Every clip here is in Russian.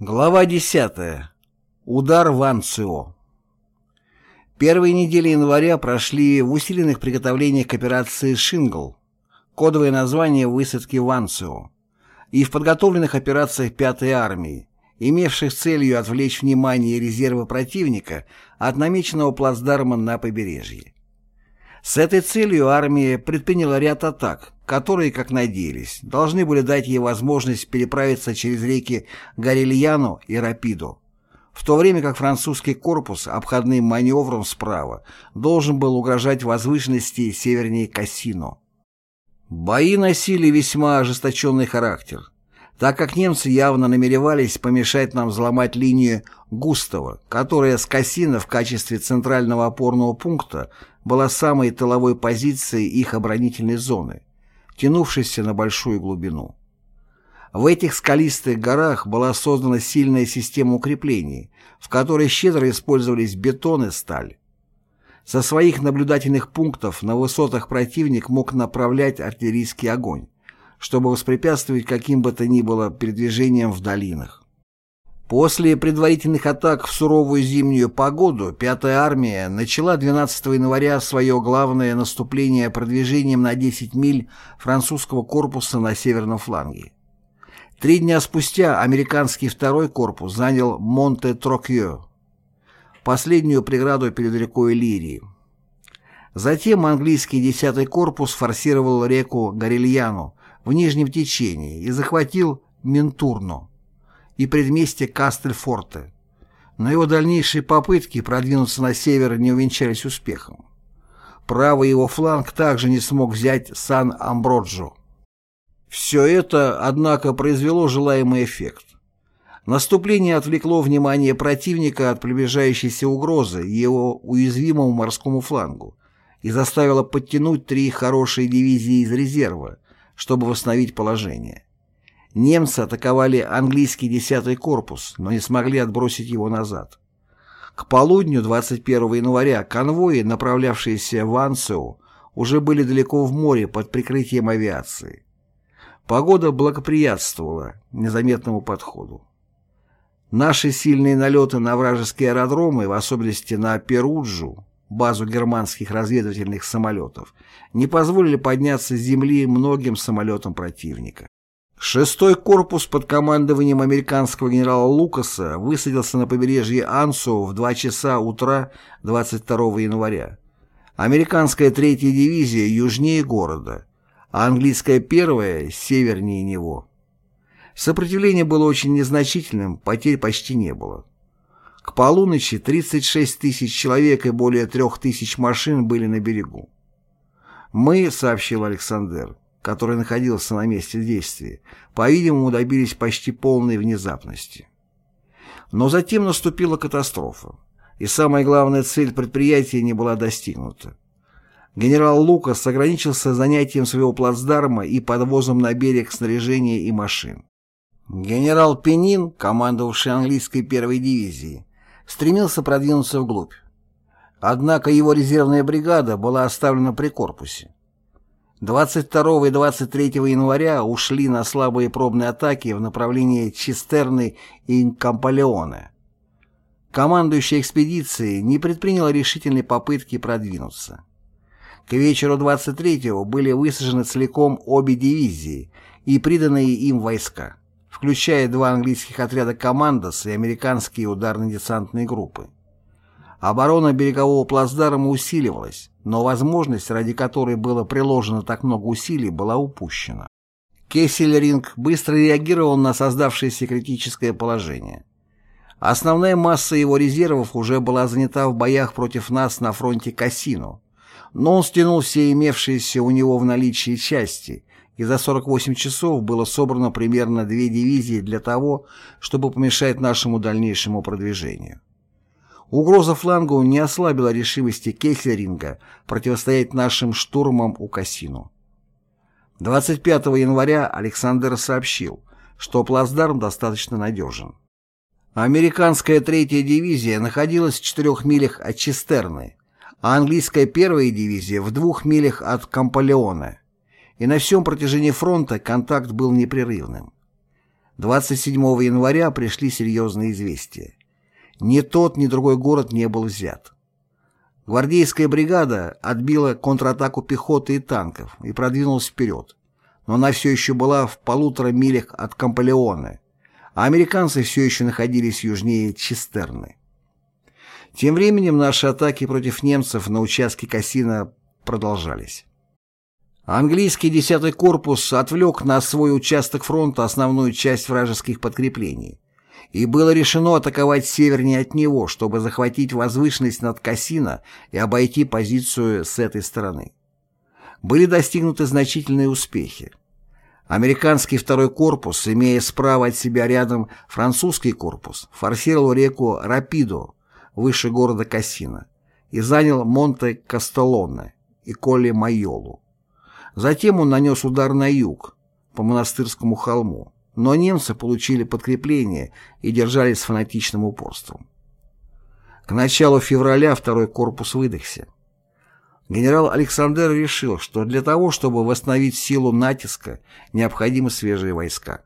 Глава 10. Удар в Анцио. Первые недели января прошли в усиленных приготовлениях к операции «Шингл», кодовое название высадки в Анцио, и в подготовленных операциях 5-й армии, имевших целью отвлечь внимание резерва противника от намеченного плацдарма на побережье. С этой целью армия предприняла ряд атак, которые, как надеялись, должны были дать ей возможность переправиться через реки Гарильяно и Рапидо, в то время как французский корпус обходным маневром справа должен был угрожать возвышенности севернее Кассино. Бои носили весьма ожесточенный характер так как немцы явно намеревались помешать нам взломать линию Густава, которая с Кассина в качестве центрального опорного пункта была самой тыловой позицией их оборонительной зоны, тянувшейся на большую глубину. В этих скалистых горах была создана сильная система укреплений, в которой щедро использовались бетон и сталь. Со своих наблюдательных пунктов на высотах противник мог направлять артиллерийский огонь, чтобы воспрепятствовать каким бы то ни было передвижениям в долинах. После предварительных атак в суровую зимнюю погоду 5-я армия начала 12 января свое главное наступление продвижением на 10 миль французского корпуса на северном фланге. Три дня спустя американский второй корпус занял Монте-Трокьё, последнюю преграду перед рекой Лирии. Затем английский 10-й корпус форсировал реку Гарильяну в нижнем течении и захватил Ментурно и предместье Кастельфорте, но его дальнейшие попытки продвинуться на север не увенчались успехом. Правый его фланг также не смог взять Сан-Амброджо. Все это, однако, произвело желаемый эффект. Наступление отвлекло внимание противника от приближающейся угрозы его уязвимому морскому флангу и заставило подтянуть три хорошие дивизии из резерва, чтобы восстановить положение. Немцы атаковали английский 10-й корпус, но не смогли отбросить его назад. К полудню 21 января конвои, направлявшиеся в Ансеу, уже были далеко в море под прикрытием авиации. Погода благоприятствовала незаметному подходу. Наши сильные налеты на вражеские аэродромы, в особенности на Перуджу, базу германских разведывательных самолетов, не позволили подняться с земли многим самолетам противника. Шестой корпус под командованием американского генерала Лукаса высадился на побережье Ансу в 2 часа утра 22 января. Американская третья дивизия южнее города, а английская первая севернее него. Сопротивление было очень незначительным, потерь почти не было. К полуночи 36 тысяч человек и более 3 тысяч машин были на берегу. «Мы», — сообщил Александр, который находился на месте действия, по-видимому, добились почти полной внезапности. Но затем наступила катастрофа, и самая главная цель предприятия не была достигнута. Генерал Лукас ограничился занятием своего плацдарма и подвозом на берег снаряжения и машин. Генерал Пенин, командовавший английской первой дивизией, стремился продвинуться вглубь. Однако его резервная бригада была оставлена при корпусе. 22 и 23 января ушли на слабые пробные атаки в направлении Чистерны и Кампалеоне. Командующий экспедицией не предпринял решительной попытки продвинуться. К вечеру 23-го были высажены целиком обе дивизии и приданные им войска включая два английских отряда «Командос» и американские ударно-десантные группы. Оборона берегового плацдарма усиливалась, но возможность, ради которой было приложено так много усилий, была упущена. Кессельринг быстро реагировал на создавшееся критическое положение. Основная масса его резервов уже была занята в боях против нас на фронте Кассино, но он стянул все имевшиеся у него в наличии части и за 48 часов было собрано примерно две дивизии для того, чтобы помешать нашему дальнейшему продвижению. Угроза флангу не ослабила решимости Кеслеринга противостоять нашим штурмам у Кассину. 25 января Александр сообщил, что плацдарм достаточно надежен. Американская третья дивизия находилась в четырех милях от Чистерны, а английская первая дивизия в двух милях от Кампалеоне и на всем протяжении фронта контакт был непрерывным. 27 января пришли серьезные известия. Ни тот, ни другой город не был взят. Гвардейская бригада отбила контратаку пехоты и танков и продвинулась вперед, но она все еще была в полутора милях от Кампалеоне, а американцы все еще находились южнее Чистерны. Тем временем наши атаки против немцев на участке Кассина продолжались. Английский 10-й корпус отвлек на свой участок фронта основную часть вражеских подкреплений, и было решено атаковать севернее от него, чтобы захватить возвышенность над Кассино и обойти позицию с этой стороны. Были достигнуты значительные успехи. Американский второй корпус, имея справа от себя рядом французский корпус, форсировал реку Рапидо выше города Кассино и занял Монте-Кастеллоне и Колли-Майолу. Затем он нанес удар на юг, по монастырскому холму, но немцы получили подкрепление и держались с фанатичным упорством. К началу февраля второй корпус выдохся. Генерал Александр решил, что для того, чтобы восстановить силу натиска, необходимы свежие войска.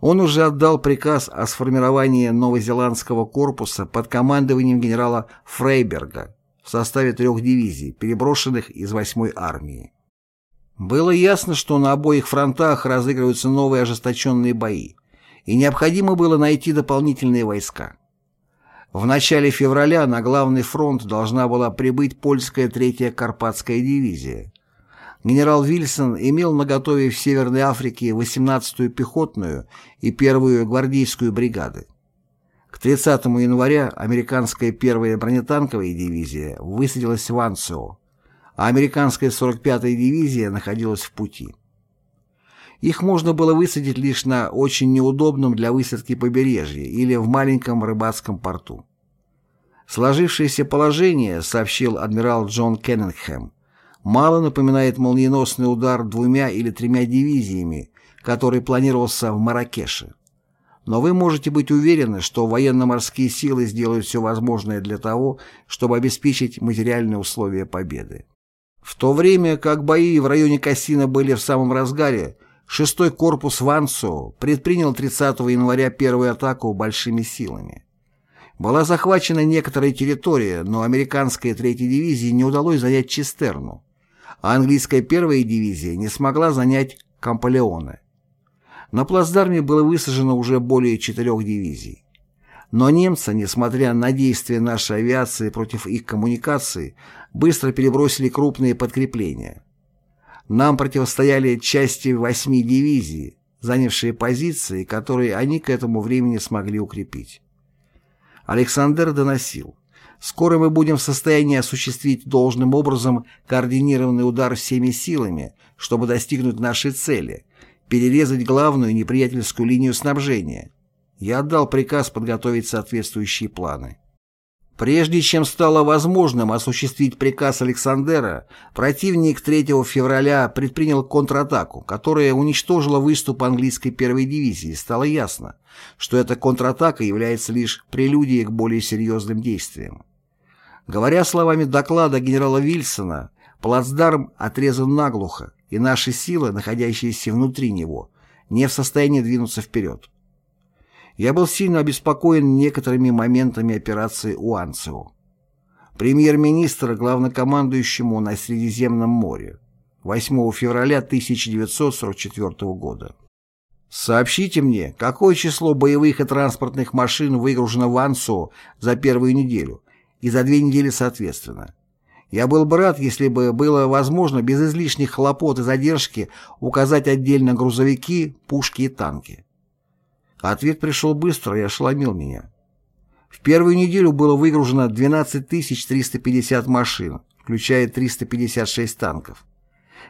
Он уже отдал приказ о сформировании новозеландского корпуса под командованием генерала Фрейберга в составе трех дивизий, переброшенных из 8-й армии. Было ясно, что на обоих фронтах разыгрываются новые ожесточенные бои, и необходимо было найти дополнительные войска. В начале февраля на главный фронт должна была прибыть польская третья Карпатская дивизия. Генерал Вильсон имел наготове в Северной Африке 18-ю пехотную и первую гвардейскую бригады. К 30 января американская первая бронетанковая дивизия высадилась в Анцио, а американская 45-я дивизия находилась в пути. Их можно было высадить лишь на очень неудобном для высадки побережье или в маленьком рыбацком порту. Сложившееся положение, сообщил адмирал Джон Кеннингхэм, мало напоминает молниеносный удар двумя или тремя дивизиями, который планировался в Маракеше. Но вы можете быть уверены, что военно-морские силы сделают все возможное для того, чтобы обеспечить материальные условия победы. В то время как бои в районе Кассина были в самом разгаре, 6-й корпус Ванцо предпринял 30 января первую атаку большими силами. Была захвачена некоторая территория, но американской 3-й дивизии не удалось занять Чистерну, а английская 1-я дивизия не смогла занять Кампалеоне. На плацдарме было высажено уже более четырех дивизий. Но немцы, несмотря на действия нашей авиации против их коммуникаций, быстро перебросили крупные подкрепления. Нам противостояли части восьми дивизий, занявшие позиции, которые они к этому времени смогли укрепить. Александр доносил. Скоро мы будем в состоянии осуществить должным образом координированный удар всеми силами, чтобы достигнуть нашей цели – перерезать главную неприятельскую линию снабжения – я отдал приказ подготовить соответствующие планы. Прежде чем стало возможным осуществить приказ Александера, противник 3 февраля предпринял контратаку, которая уничтожила выступ английской первой дивизии. Стало ясно, что эта контратака является лишь прелюдией к более серьезным действиям. Говоря словами доклада генерала Вильсона, плацдарм отрезан наглухо, и наши силы, находящиеся внутри него, не в состоянии двинуться вперед. Я был сильно обеспокоен некоторыми моментами операции Уанцио. Премьер-министр главнокомандующему на Средиземном море 8 февраля 1944 года. Сообщите мне, какое число боевых и транспортных машин выгружено в Ансо за первую неделю и за две недели соответственно. Я был бы рад, если бы было возможно без излишних хлопот и задержки указать отдельно грузовики, пушки и танки. Ответ пришел быстро и ошеломил меня. В первую неделю было выгружено 12 350 машин, включая 356 танков.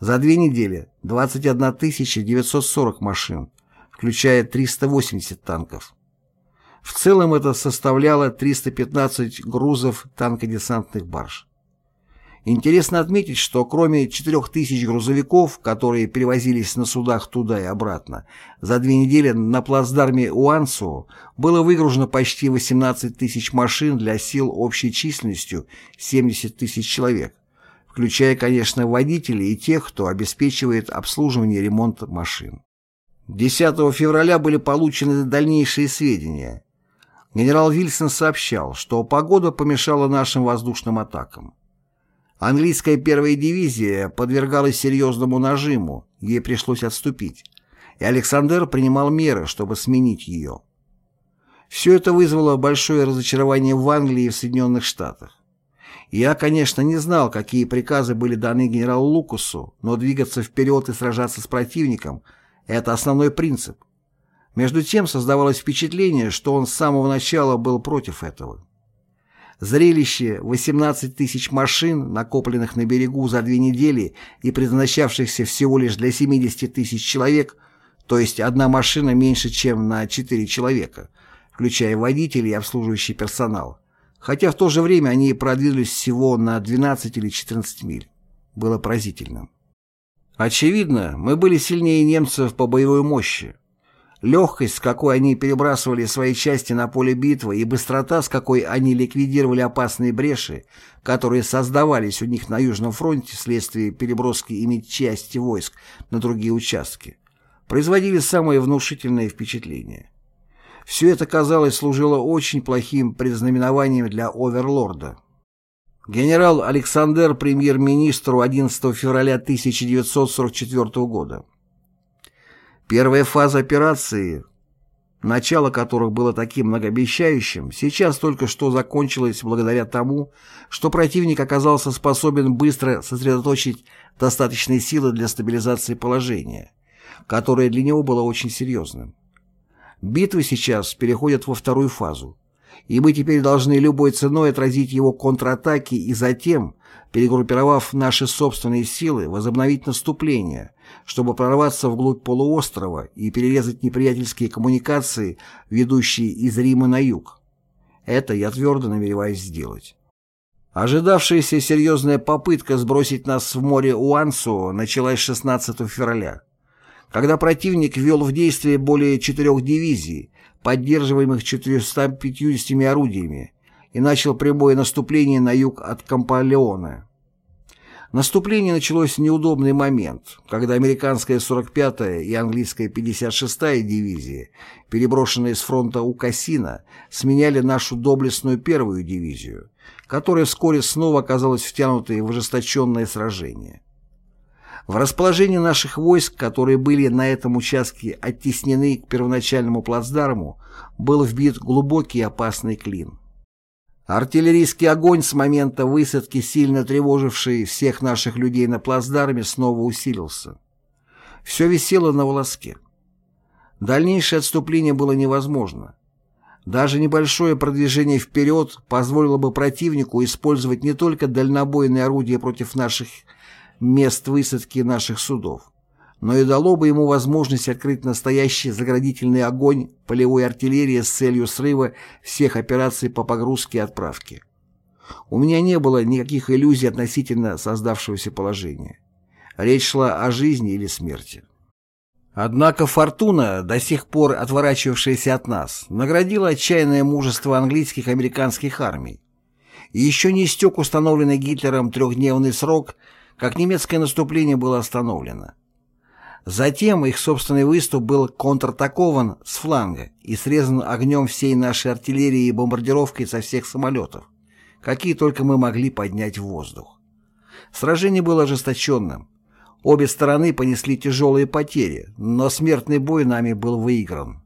За две недели 21 940 машин, включая 380 танков. В целом это составляло 315 грузов танкодесантных барж. Интересно отметить, что кроме 4000 грузовиков, которые перевозились на судах туда и обратно, за две недели на плацдарме Уансу было выгружено почти 18 тысяч машин для сил общей численностью 70 тысяч человек, включая, конечно, водителей и тех, кто обеспечивает обслуживание и ремонт машин. 10 февраля были получены дальнейшие сведения. Генерал Вильсон сообщал, что погода помешала нашим воздушным атакам. Английская первая дивизия подвергалась серьезному нажиму, ей пришлось отступить, и Александр принимал меры, чтобы сменить ее. Все это вызвало большое разочарование в Англии и в Соединенных Штатах. Я, конечно, не знал, какие приказы были даны генералу Лукасу, но двигаться вперед и сражаться с противником – это основной принцип. Между тем создавалось впечатление, что он с самого начала был против этого. Зрелище 18 тысяч машин, накопленных на берегу за две недели и предназначавшихся всего лишь для 70 тысяч человек, то есть одна машина меньше, чем на 4 человека, включая водителей и обслуживающий персонал, хотя в то же время они продвинулись всего на 12 или 14 миль, было поразительным. Очевидно, мы были сильнее немцев по боевой мощи, Легкость, с какой они перебрасывали свои части на поле битвы, и быстрота, с какой они ликвидировали опасные бреши, которые создавались у них на Южном фронте вследствие переброски ими части войск на другие участки, производили самое внушительное впечатление. Все это, казалось, служило очень плохим предзнаменованием для оверлорда. Генерал Александр премьер-министру 11 февраля 1944 года. Первая фаза операции, начало которых было таким многообещающим, сейчас только что закончилась благодаря тому, что противник оказался способен быстро сосредоточить достаточные силы для стабилизации положения, которое для него было очень серьезным. Битвы сейчас переходят во вторую фазу, и мы теперь должны любой ценой отразить его контратаки и затем, перегруппировав наши собственные силы, возобновить наступление, чтобы прорваться вглубь полуострова и перерезать неприятельские коммуникации, ведущие из Рима на юг. Это я твердо намереваюсь сделать. Ожидавшаяся серьезная попытка сбросить нас в море Уансу началась 16 февраля, когда противник ввел в действие более четырех дивизий, поддерживаемых 450 орудиями, и начал прямое наступление на юг от Кампалеона. Наступление началось в неудобный момент, когда американская 45-я и английская 56-я дивизии, переброшенные с фронта у Кассина, сменяли нашу доблестную первую дивизию, которая вскоре снова оказалась втянутой в ожесточенное сражение. В расположении наших войск, которые были на этом участке оттеснены к первоначальному плацдарму, был вбит глубокий опасный клин. Артиллерийский огонь с момента высадки, сильно тревоживший всех наших людей на плацдарме, снова усилился. Все висело на волоске. Дальнейшее отступление было невозможно. Даже небольшое продвижение вперед позволило бы противнику использовать не только дальнобойные орудия против наших мест высадки наших судов, но и дало бы ему возможность открыть настоящий заградительный огонь полевой артиллерии с целью срыва всех операций по погрузке и отправке. У меня не было никаких иллюзий относительно создавшегося положения. Речь шла о жизни или смерти. Однако фортуна, до сих пор отворачивавшаяся от нас, наградила отчаянное мужество английских и американских армий. Еще не истек установленный Гитлером трехдневный срок, как немецкое наступление было остановлено. Затем их собственный выступ был контратакован с фланга и срезан огнем всей нашей артиллерии и бомбардировкой со всех самолетов, какие только мы могли поднять в воздух. Сражение было ожесточенным. Обе стороны понесли тяжелые потери, но смертный бой нами был выигран.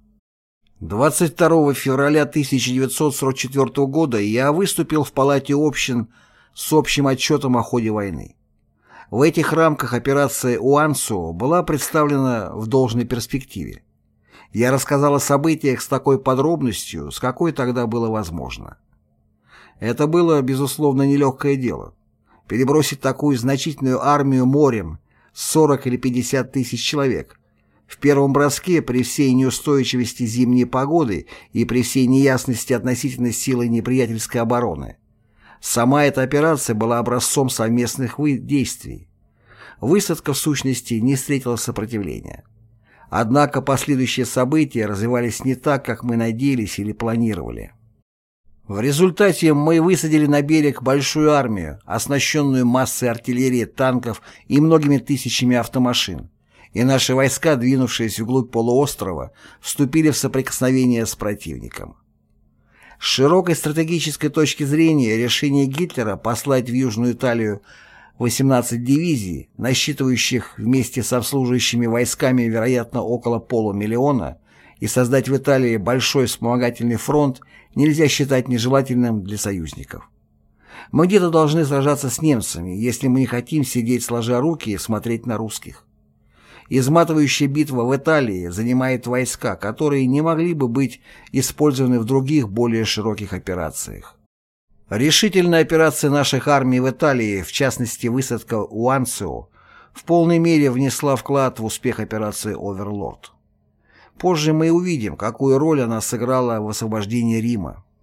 22 февраля 1944 года я выступил в Палате общин с общим отчетом о ходе войны. В этих рамках операция «Уансу» была представлена в должной перспективе. Я рассказал о событиях с такой подробностью, с какой тогда было возможно. Это было, безусловно, нелегкое дело. Перебросить такую значительную армию морем, 40 или 50 тысяч человек, в первом броске при всей неустойчивости зимней погоды и при всей неясности относительно силы неприятельской обороны. Сама эта операция была образцом совместных действий. Высадка, в сущности, не встретила сопротивления. Однако последующие события развивались не так, как мы надеялись или планировали. В результате мы высадили на берег большую армию, оснащенную массой артиллерии, танков и многими тысячами автомашин, и наши войска, двинувшись вглубь полуострова, вступили в соприкосновение с противником. С широкой стратегической точки зрения решение Гитлера послать в Южную Италию 18 дивизий, насчитывающих вместе с обслуживающими войсками, вероятно, около полумиллиона, и создать в Италии большой вспомогательный фронт нельзя считать нежелательным для союзников. Мы где-то должны сражаться с немцами, если мы не хотим сидеть сложа руки и смотреть на русских. Изматывающая битва в Италии занимает войска, которые не могли бы быть использованы в других более широких операциях. Решительная операция наших армий в Италии, в частности высадка у Анцио, в полной мере внесла вклад в успех операции «Оверлорд». Позже мы увидим, какую роль она сыграла в освобождении Рима.